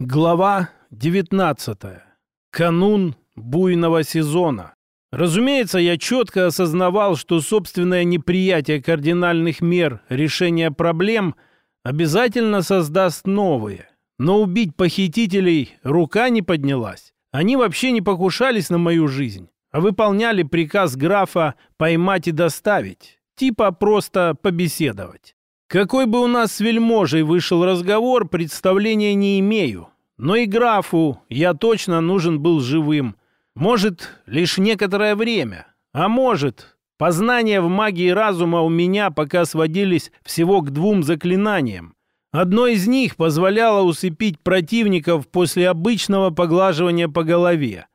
Глава 19. Канун буйного сезона. Разумеется, я четко осознавал, что собственное неприятие кардинальных мер решения проблем обязательно создаст новые. Но убить похитителей рука не поднялась. Они вообще не покушались на мою жизнь, а выполняли приказ графа поймать и доставить. Типа просто побеседовать. Какой бы у нас с вельможей вышел разговор, представления не имею. Но и графу я точно нужен был живым. Может, лишь некоторое время. А может, познания в магии разума у меня пока сводились всего к двум заклинаниям. Одно из них позволяло усыпить противников после обычного поглаживания по голове.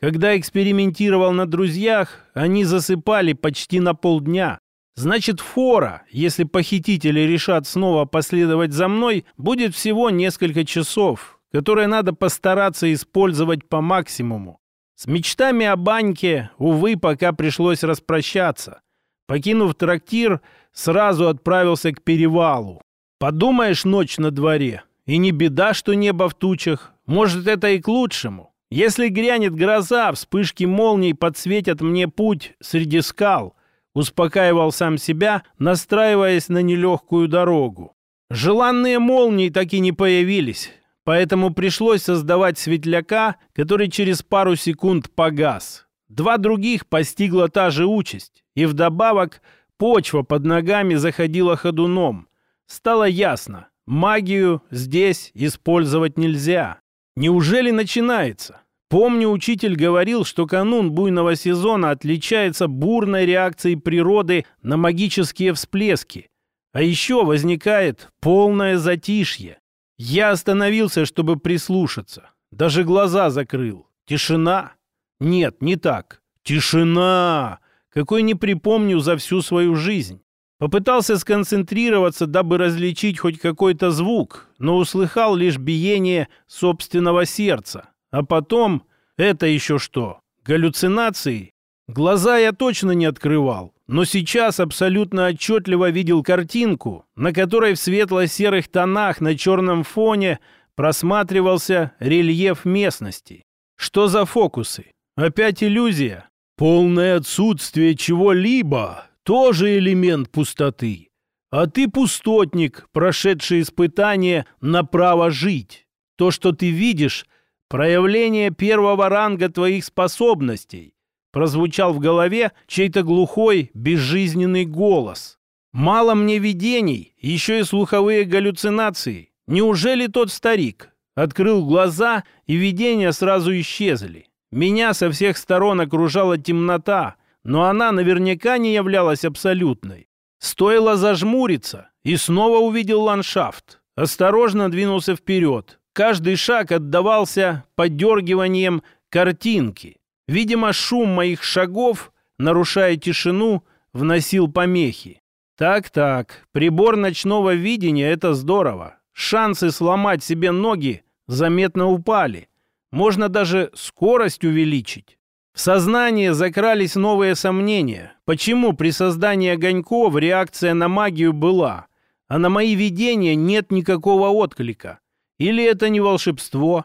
Когда экспериментировал на друзьях, они засыпали почти на полдня. Значит, фора, если похитители решат снова последовать за мной, будет всего несколько часов, которые надо постараться использовать по максимуму. С мечтами о баньке, увы, пока пришлось распрощаться. Покинув трактир, сразу отправился к перевалу. Подумаешь, ночь на дворе. И не беда, что небо в тучах. Может, это и к лучшему. Если грянет гроза, вспышки молний подсветят мне путь среди скал. Успокаивал сам себя, настраиваясь на нелегкую дорогу. Желанные молнии так и не появились поэтому пришлось создавать светляка, который через пару секунд погас. Два других постигла та же участь, и вдобавок почва под ногами заходила ходуном. Стало ясно, магию здесь использовать нельзя. Неужели начинается? Помню, учитель говорил, что канун буйного сезона отличается бурной реакцией природы на магические всплески. А еще возникает полное затишье. Я остановился, чтобы прислушаться. Даже глаза закрыл. Тишина? Нет, не так. Тишина! Какой не припомню за всю свою жизнь. Попытался сконцентрироваться, дабы различить хоть какой-то звук, но услыхал лишь биение собственного сердца. А потом, это еще что, галлюцинации? Глаза я точно не открывал, но сейчас абсолютно отчетливо видел картинку, на которой в светло-серых тонах на черном фоне просматривался рельеф местности. Что за фокусы? Опять иллюзия? Полное отсутствие чего-либо – тоже элемент пустоты. А ты пустотник, прошедший испытание на право жить. То, что ты видишь – проявление первого ранга твоих способностей – прозвучал в голове чей-то глухой, безжизненный голос. «Мало мне видений, еще и слуховые галлюцинации. Неужели тот старик?» Открыл глаза, и видения сразу исчезли. Меня со всех сторон окружала темнота, но она наверняка не являлась абсолютной. Стоило зажмуриться, и снова увидел ландшафт. Осторожно двинулся вперед. Каждый шаг отдавался подергиванием картинки. Видимо, шум моих шагов, нарушая тишину, вносил помехи. Так-так, прибор ночного видения — это здорово. Шансы сломать себе ноги заметно упали. Можно даже скорость увеличить. В сознание закрались новые сомнения. Почему при создании огоньков реакция на магию была, а на мои видения нет никакого отклика? Или это не волшебство?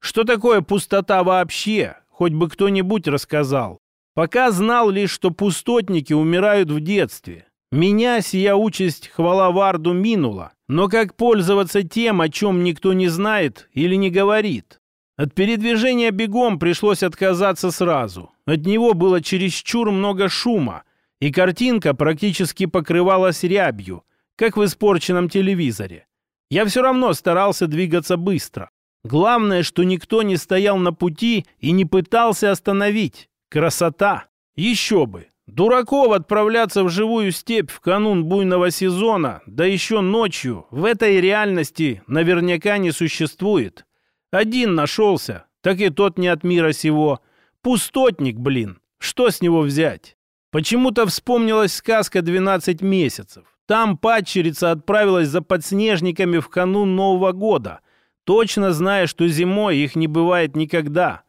Что такое пустота вообще? хоть бы кто-нибудь рассказал. Пока знал лишь, что пустотники умирают в детстве. Меня сия участь хвала Варду минула. Но как пользоваться тем, о чем никто не знает или не говорит? От передвижения бегом пришлось отказаться сразу. От него было чересчур много шума, и картинка практически покрывалась рябью, как в испорченном телевизоре. Я все равно старался двигаться быстро. Главное, что никто не стоял на пути и не пытался остановить. Красота! Еще бы! Дураков отправляться в живую степь в канун буйного сезона, да еще ночью, в этой реальности наверняка не существует. Один нашелся, так и тот не от мира сего. Пустотник, блин, что с него взять? Почему-то вспомнилась сказка «12 месяцев». Там падчерица отправилась за подснежниками в канун Нового года – точно зная, что зимой их не бывает никогда.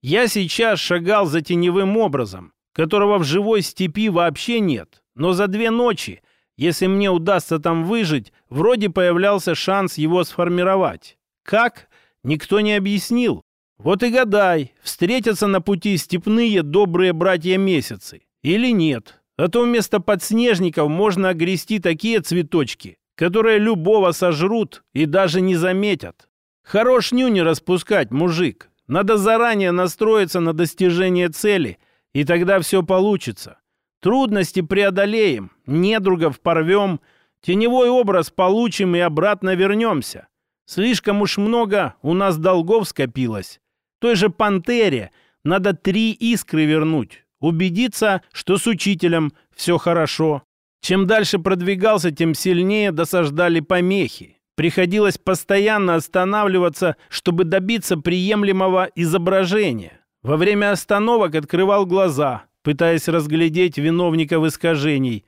Я сейчас шагал за теневым образом, которого в живой степи вообще нет, но за две ночи, если мне удастся там выжить, вроде появлялся шанс его сформировать. Как? никто не объяснил. Вот и гадай, встретятся на пути степные добрые братья-месяцы или нет. А то вместо подснежников можно огрести такие цветочки, которые любого сожрут и даже не заметят. Хорош нюни распускать, мужик. Надо заранее настроиться на достижение цели, и тогда все получится. Трудности преодолеем, недругов порвем, теневой образ получим и обратно вернемся. Слишком уж много у нас долгов скопилось. Той же «Пантере» надо три искры вернуть, убедиться, что с учителем все хорошо. Чем дальше продвигался, тем сильнее досаждали помехи. Приходилось постоянно останавливаться, чтобы добиться приемлемого изображения. Во время остановок открывал глаза, пытаясь разглядеть виновников искажений.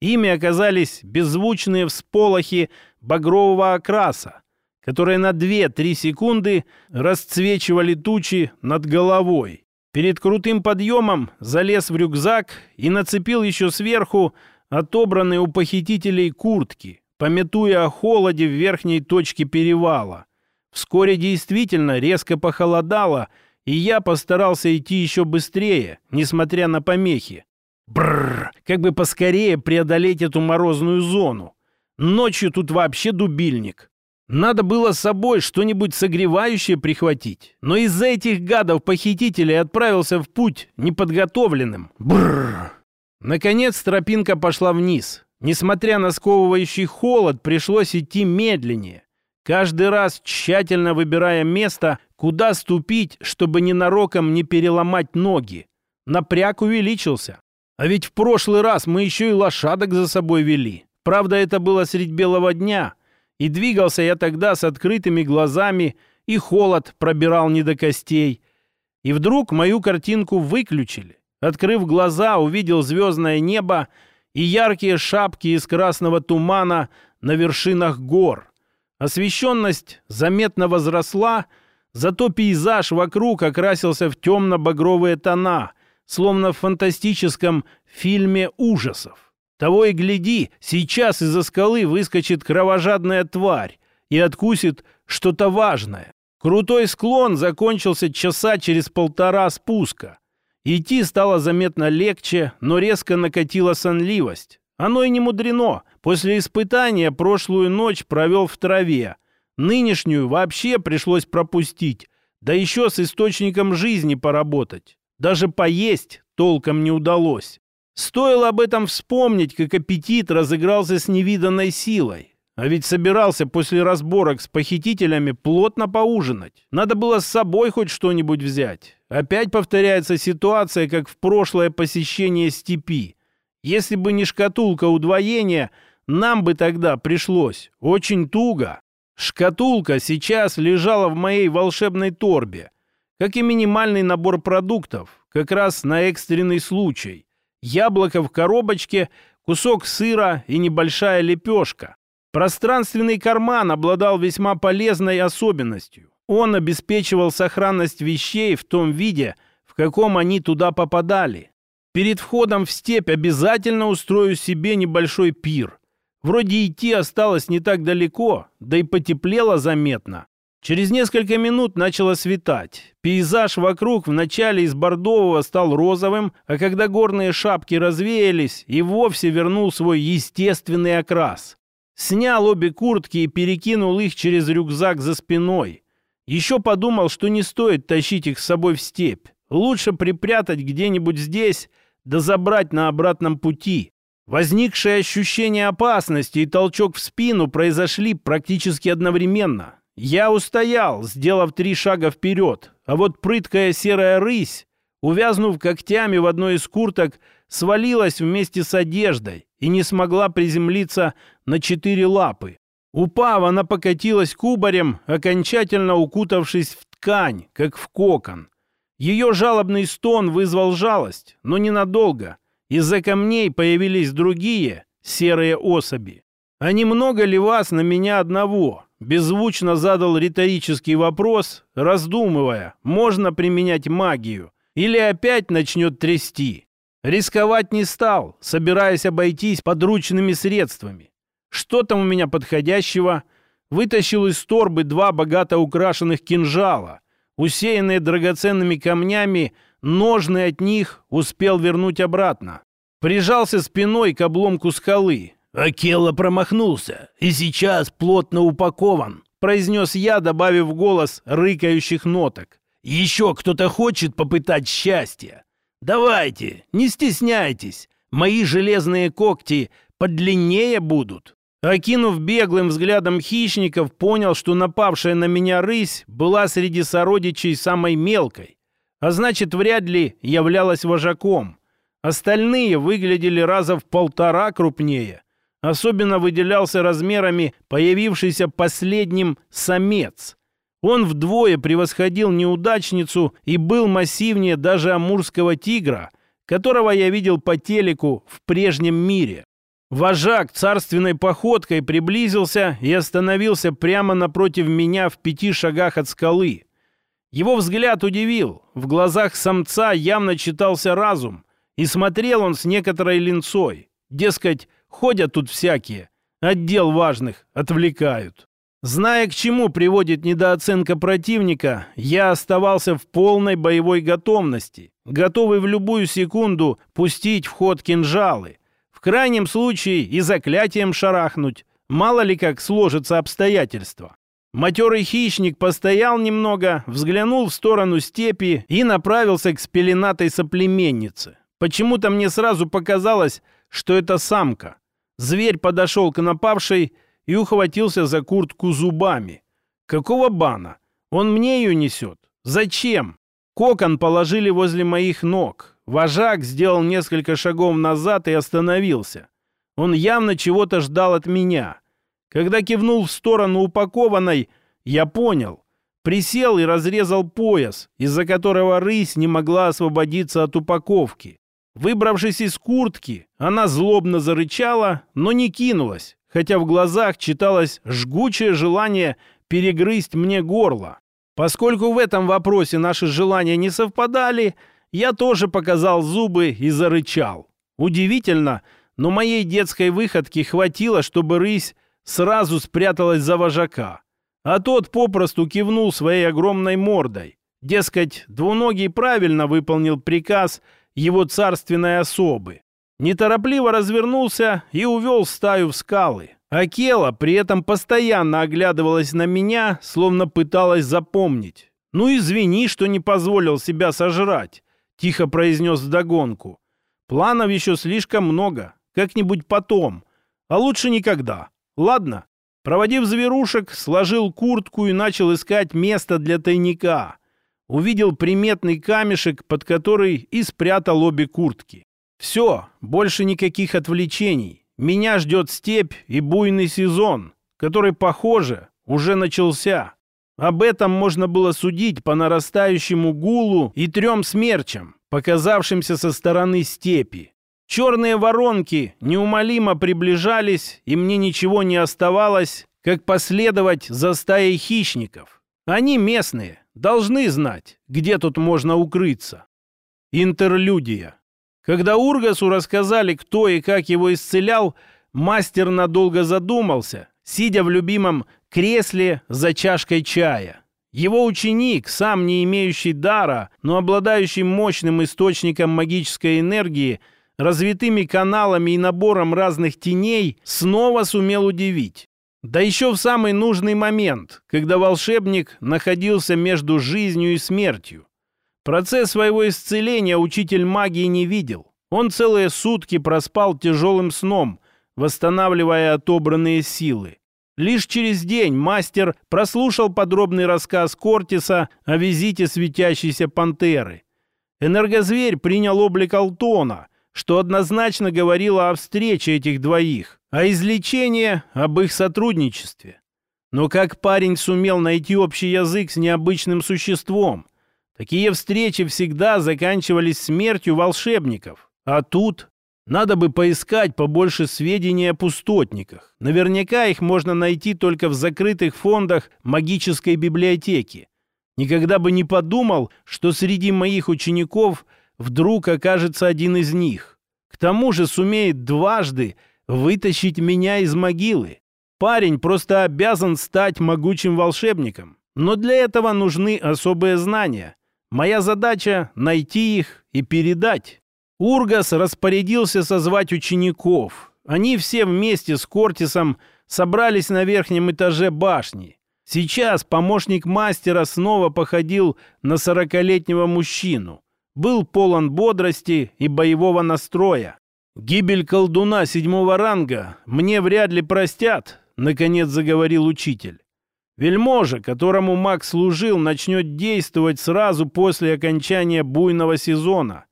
Ими оказались беззвучные всполохи багрового окраса которые на 2-3 секунды расцвечивали тучи над головой. Перед крутым подъемом залез в рюкзак и нацепил еще сверху отобранные у похитителей куртки, пометуя о холоде в верхней точке перевала. Вскоре действительно резко похолодало, и я постарался идти еще быстрее, несмотря на помехи. Бррр, как бы поскорее преодолеть эту морозную зону. Ночью тут вообще дубильник. Надо было с собой что-нибудь согревающее прихватить. Но из-за этих гадов-похитителей отправился в путь неподготовленным. Бррр. Наконец тропинка пошла вниз. Несмотря на сковывающий холод, пришлось идти медленнее. Каждый раз тщательно выбирая место, куда ступить, чтобы ненароком не переломать ноги. Напряг увеличился. А ведь в прошлый раз мы еще и лошадок за собой вели. Правда, это было средь белого дня — и двигался я тогда с открытыми глазами, и холод пробирал не до костей. И вдруг мою картинку выключили. Открыв глаза, увидел звездное небо и яркие шапки из красного тумана на вершинах гор. Освещенность заметно возросла, зато пейзаж вокруг окрасился в темно-багровые тона, словно в фантастическом фильме ужасов. Того и гляди, сейчас из-за скалы выскочит кровожадная тварь и откусит что-то важное. Крутой склон закончился часа через полтора спуска. Идти стало заметно легче, но резко накатила сонливость. Оно и не мудрено. После испытания прошлую ночь провел в траве. Нынешнюю вообще пришлось пропустить. Да еще с источником жизни поработать. Даже поесть толком не удалось. Стоило об этом вспомнить, как аппетит разыгрался с невиданной силой. А ведь собирался после разборок с похитителями плотно поужинать. Надо было с собой хоть что-нибудь взять. Опять повторяется ситуация, как в прошлое посещение степи. Если бы не шкатулка удвоения, нам бы тогда пришлось очень туго. Шкатулка сейчас лежала в моей волшебной торбе, как и минимальный набор продуктов, как раз на экстренный случай яблоко в коробочке, кусок сыра и небольшая лепешка. Пространственный карман обладал весьма полезной особенностью. Он обеспечивал сохранность вещей в том виде, в каком они туда попадали. Перед входом в степь обязательно устрою себе небольшой пир. Вроде идти осталось не так далеко, да и потеплело заметно. Через несколько минут начало светать. Пейзаж вокруг вначале из бордового стал розовым, а когда горные шапки развеялись, и вовсе вернул свой естественный окрас. Снял обе куртки и перекинул их через рюкзак за спиной. Еще подумал, что не стоит тащить их с собой в степь. Лучше припрятать где-нибудь здесь, да забрать на обратном пути. Возникшее ощущение опасности и толчок в спину произошли практически одновременно. Я устоял, сделав три шага вперед, а вот прыткая серая рысь, увязнув когтями в одной из курток, свалилась вместе с одеждой и не смогла приземлиться на четыре лапы. Упав, она покатилась кубарем, окончательно укутавшись в ткань, как в кокон. Ее жалобный стон вызвал жалость, но ненадолго. Из-за камней появились другие серые особи. А немного ли вас на меня одного? Беззвучно задал риторический вопрос, раздумывая, можно применять магию или опять начнет трясти. Рисковать не стал, собираясь обойтись подручными средствами. Что там у меня подходящего? вытащил из торбы два богато украшенных кинжала. Усеянные драгоценными камнями, ножны от них успел вернуть обратно. Прижался спиной к обломку скалы. «Акела промахнулся, и сейчас плотно упакован», произнес я, добавив голос рыкающих ноток. «Еще кто-то хочет попытать счастье? Давайте, не стесняйтесь, мои железные когти подлиннее будут». Окинув беглым взглядом хищников, понял, что напавшая на меня рысь была среди сородичей самой мелкой, а значит, вряд ли являлась вожаком. Остальные выглядели раза в полтора крупнее. Особенно выделялся размерами появившийся последним самец. Он вдвое превосходил неудачницу и был массивнее даже амурского тигра, которого я видел по телеку в прежнем мире. Вожак царственной походкой приблизился и остановился прямо напротив меня в пяти шагах от скалы. Его взгляд удивил. В глазах самца явно читался разум, и смотрел он с некоторой линцой. Дескать, ходят тут всякие, отдел важных отвлекают. Зная, к чему приводит недооценка противника, я оставался в полной боевой готовности, готовый в любую секунду пустить в ход кинжалы – крайнем случае и заклятием шарахнуть. Мало ли как сложатся обстоятельства. Матерый хищник постоял немного, взглянул в сторону степи и направился к спеленатой соплеменнице. Почему-то мне сразу показалось, что это самка. Зверь подошел к напавшей и ухватился за куртку зубами. Какого бана? Он мне ее несет. Зачем? Кокон положили возле моих ног. Вожак сделал несколько шагов назад и остановился. Он явно чего-то ждал от меня. Когда кивнул в сторону упакованной, я понял. Присел и разрезал пояс, из-за которого рысь не могла освободиться от упаковки. Выбравшись из куртки, она злобно зарычала, но не кинулась, хотя в глазах читалось жгучее желание перегрызть мне горло. Поскольку в этом вопросе наши желания не совпадали, я тоже показал зубы и зарычал. Удивительно, но моей детской выходки хватило, чтобы рысь сразу спряталась за вожака. А тот попросту кивнул своей огромной мордой. Дескать, двуногий правильно выполнил приказ его царственной особы. Неторопливо развернулся и увел стаю в скалы. Акела при этом постоянно оглядывалась на меня, словно пыталась запомнить. «Ну извини, что не позволил себя сожрать. — тихо произнес вдогонку. «Планов еще слишком много. Как-нибудь потом. А лучше никогда. Ладно?» Проводив зверушек, сложил куртку и начал искать место для тайника. Увидел приметный камешек, под который и спрятал обе куртки. Все, больше никаких отвлечений. Меня ждет степь и буйный сезон, который, похоже, уже начался. Об этом можно было судить по нарастающему гулу и трем смерчам, показавшимся со стороны степи. Черные воронки неумолимо приближались, и мне ничего не оставалось, как последовать за стаей хищников. Они местные, должны знать, где тут можно укрыться. Интерлюдия. Когда Ургасу рассказали, кто и как его исцелял, мастер надолго задумался, сидя в любимом кресле за чашкой чая. Его ученик, сам не имеющий дара, но обладающий мощным источником магической энергии, развитыми каналами и набором разных теней, снова сумел удивить. Да еще в самый нужный момент, когда волшебник находился между жизнью и смертью. Процесс своего исцеления учитель магии не видел. Он целые сутки проспал тяжелым сном, восстанавливая отобранные силы. Лишь через день мастер прослушал подробный рассказ Кортиса о визите светящейся пантеры. Энергозверь принял облик Алтона, что однозначно говорило о встрече этих двоих, а излечение об их сотрудничестве. Но как парень сумел найти общий язык с необычным существом? Такие встречи всегда заканчивались смертью волшебников. А тут надо бы поискать побольше сведений о пустотниках. Наверняка их можно найти только в закрытых фондах магической библиотеки. Никогда бы не подумал, что среди моих учеников вдруг окажется один из них. К тому же сумеет дважды вытащить меня из могилы. Парень просто обязан стать могучим волшебником. Но для этого нужны особые знания. Моя задача — найти их и передать. Ургас распорядился созвать учеников. Они все вместе с Кортисом собрались на верхнем этаже башни. Сейчас помощник мастера снова походил на сорокалетнего мужчину. Был полон бодрости и боевого настроя. «Гибель колдуна седьмого ранга мне вряд ли простят», — наконец заговорил учитель. Вельможа, которому маг служил, начнет действовать сразу после окончания буйного сезона.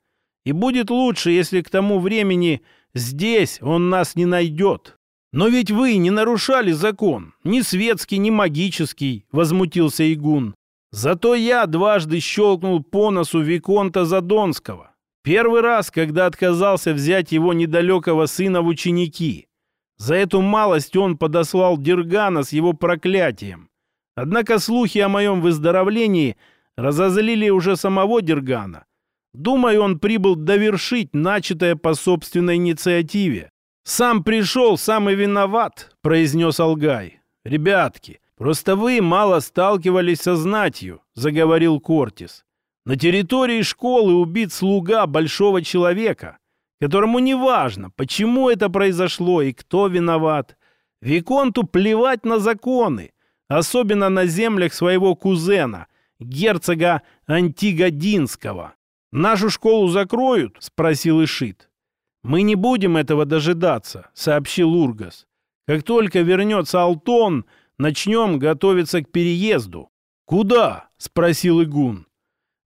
И будет лучше, если к тому времени здесь он нас не найдет. Но ведь вы не нарушали закон, ни светский, ни магический, возмутился Игун. Зато я дважды щелкнул по носу Виконта Задонского. Первый раз, когда отказался взять его недалекого сына в ученики. За эту малость он подослал Дергана с его проклятием. Однако слухи о моем выздоровлении разозлили уже самого Дергана. Думаю, он прибыл довершить начатое по собственной инициативе. «Сам пришел, сам и виноват», — произнес Алгай. «Ребятки, просто вы мало сталкивались со знатью», — заговорил Кортис. «На территории школы убит слуга большого человека, которому не важно, почему это произошло и кто виноват. Виконту плевать на законы, особенно на землях своего кузена, герцога Антигодинского. «Нашу школу закроют?» — спросил Ишит. «Мы не будем этого дожидаться», — сообщил Ургас. «Как только вернется Алтон, начнем готовиться к переезду». «Куда?» — спросил Игун.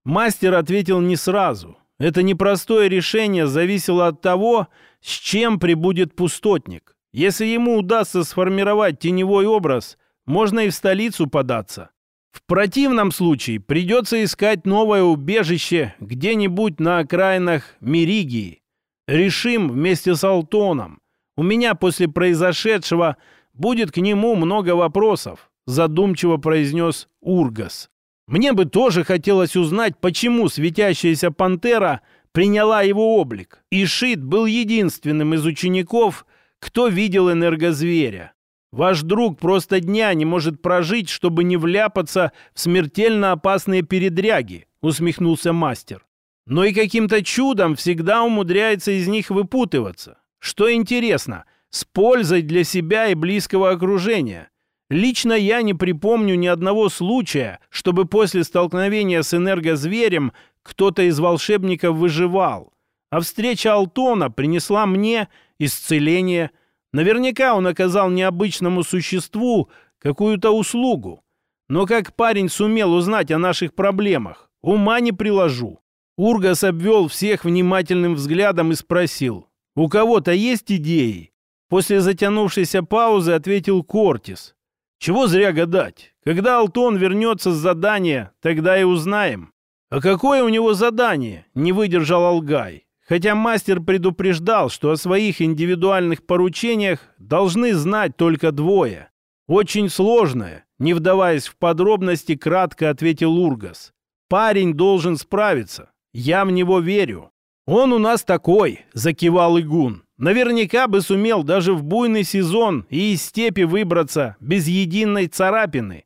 Мастер ответил не сразу. Это непростое решение зависело от того, с чем прибудет пустотник. Если ему удастся сформировать теневой образ, можно и в столицу податься. В противном случае придется искать новое убежище где-нибудь на окраинах Миригии. Решим вместе с Алтоном. У меня после произошедшего будет к нему много вопросов, задумчиво произнес Ургас. Мне бы тоже хотелось узнать, почему светящаяся пантера приняла его облик. И Шит был единственным из учеников, кто видел энергозверя. Ваш друг просто дня не может прожить, чтобы не вляпаться в смертельно опасные передряги», — усмехнулся мастер. «Но и каким-то чудом всегда умудряется из них выпутываться. Что интересно, с пользой для себя и близкого окружения. Лично я не припомню ни одного случая, чтобы после столкновения с энергозверем кто-то из волшебников выживал. А встреча Алтона принесла мне исцеление – Наверняка он оказал необычному существу какую-то услугу. Но как парень сумел узнать о наших проблемах, ума не приложу. Ургас обвел всех внимательным взглядом и спросил, «У кого-то есть идеи?» После затянувшейся паузы ответил Кортис. «Чего зря гадать? Когда Алтон вернется с задания, тогда и узнаем». «А какое у него задание?» — не выдержал Алгай. Хотя мастер предупреждал, что о своих индивидуальных поручениях должны знать только двое. Очень сложное, не вдаваясь в подробности, кратко ответил Ургас. Парень должен справиться. Я в него верю. Он у нас такой, закивал Игун. Наверняка бы сумел даже в буйный сезон и из степи выбраться без единой царапины.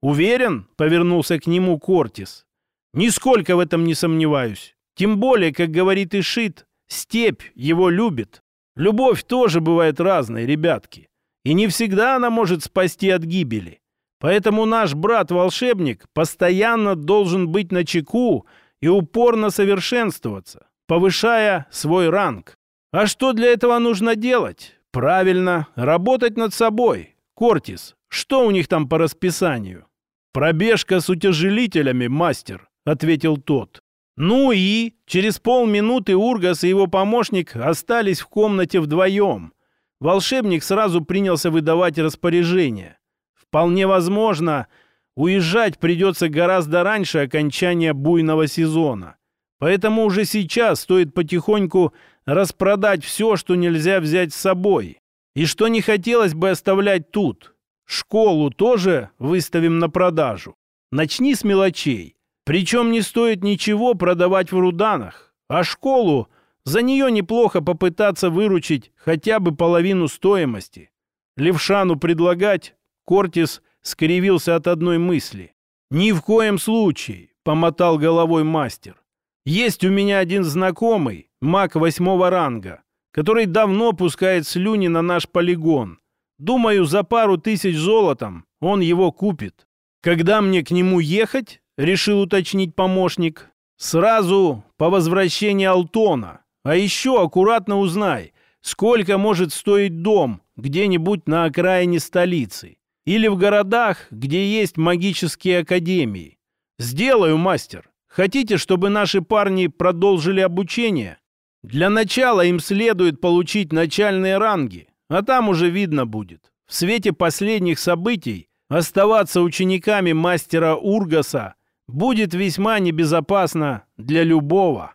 Уверен, повернулся к нему Кортис. Нисколько в этом не сомневаюсь. Тем более, как говорит Ишит, степь его любит. Любовь тоже бывает разной, ребятки. И не всегда она может спасти от гибели. Поэтому наш брат-волшебник постоянно должен быть на чеку и упорно совершенствоваться, повышая свой ранг. А что для этого нужно делать? Правильно, работать над собой. Кортис, что у них там по расписанию? Пробежка с утяжелителями, мастер, ответил тот. Ну и через полминуты Ургас и его помощник остались в комнате вдвоем. Волшебник сразу принялся выдавать распоряжение. Вполне возможно, уезжать придется гораздо раньше окончания буйного сезона. Поэтому уже сейчас стоит потихоньку распродать все, что нельзя взять с собой. И что не хотелось бы оставлять тут. Школу тоже выставим на продажу. Начни с мелочей. Причем не стоит ничего продавать в Руданах, а школу за нее неплохо попытаться выручить хотя бы половину стоимости. Левшану предлагать? Кортис скривился от одной мысли. «Ни в коем случае», — помотал головой мастер. «Есть у меня один знакомый, маг восьмого ранга, который давно пускает слюни на наш полигон. Думаю, за пару тысяч золотом он его купит. Когда мне к нему ехать?» — решил уточнить помощник. «Сразу по возвращении Алтона. А еще аккуратно узнай, сколько может стоить дом где-нибудь на окраине столицы. Или в городах, где есть магические академии. Сделаю, мастер. Хотите, чтобы наши парни продолжили обучение? Для начала им следует получить начальные ранги, а там уже видно будет. В свете последних событий оставаться учениками мастера Ургаса будет весьма небезопасно для любого.